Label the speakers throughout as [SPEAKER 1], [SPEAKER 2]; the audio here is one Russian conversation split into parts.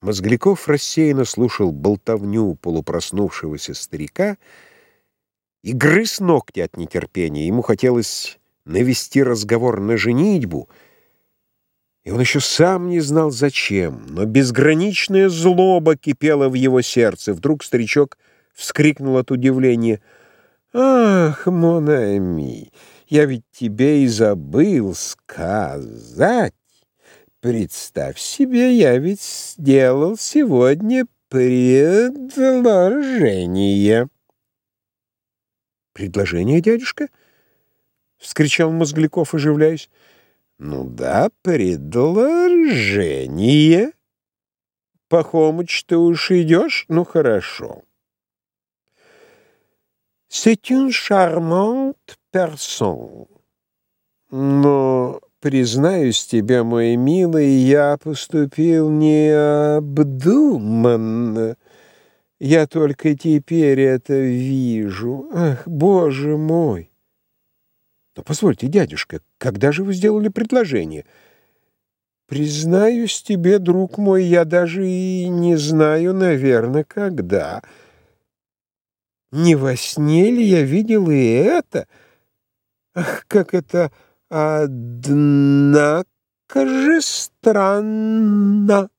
[SPEAKER 1] Мозгляков рассеянно слушал болтовню полупроснувшегося старика и грыз ногти от нетерпения. Ему хотелось навести разговор на женитьбу, и он еще сам не знал зачем, но безграничная злоба кипела в его сердце. Вдруг старичок вскрикнул от удивления. «Ах, Монами, я ведь тебе и забыл сказать!» Представь себе, я ведь сделал сегодня предложение. Предложение, дядюшка? вскричал Мозгляков, оживляясь. Ну да, предложение. Пахомыч, ты уж идешь? Ну хорошо.
[SPEAKER 2] C'est une charmante personne.
[SPEAKER 1] Но Признаюсь тебе, мой милый, я поступил необдуманно. Я только теперь это вижу. Ах, боже мой! Но позвольте, дядюшка, когда же вы сделали предложение?
[SPEAKER 2] Признаюсь тебе, друг мой, я даже и не знаю, наверное, когда. Не во сне ли я видел и это? Ах, как это Однако же странно.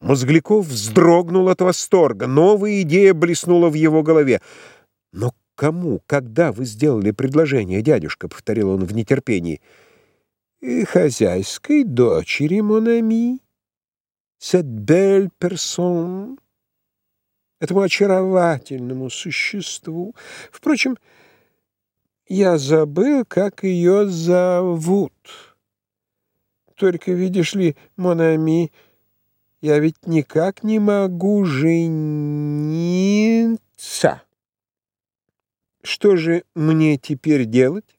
[SPEAKER 1] Мозгляков вздрогнул от восторга. Новая идея блеснула в его голове. «Но кому, когда вы сделали предложение, дядюшка?» — повторил он в нетерпении.
[SPEAKER 2] «И хозяйской дочери, Монами, cette belle personne, этому очаровательному существу. Впрочем, — я забыл, как ее зовут. Только, видишь ли, Монами, я ведь никак не могу жениться. Что же мне теперь делать?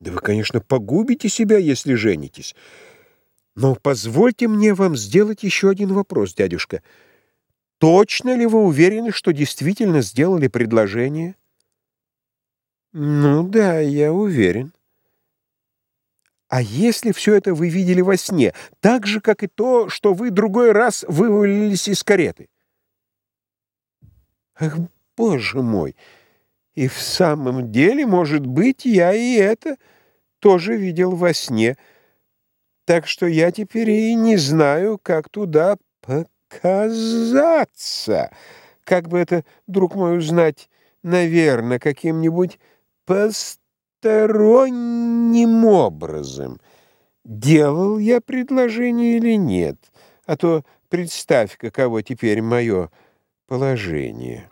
[SPEAKER 1] Да вы, конечно, погубите себя, если женитесь. Но позвольте мне вам сделать еще один вопрос, дядюшка. Точно ли вы уверены, что действительно сделали предложение?
[SPEAKER 2] — ну да, я уверен.
[SPEAKER 1] А если все это вы видели во сне, так же, как и то, что вы другой раз вывалились из кареты?
[SPEAKER 2] Ах, боже мой! И в самом деле, может быть, я и это тоже видел во сне. Так что я теперь и не знаю, как туда показаться. Как бы это, друг мой, узнать, наверное, каким-нибудь посторонним образом. Делал я предложение или нет? А то представь, каково теперь мое положение».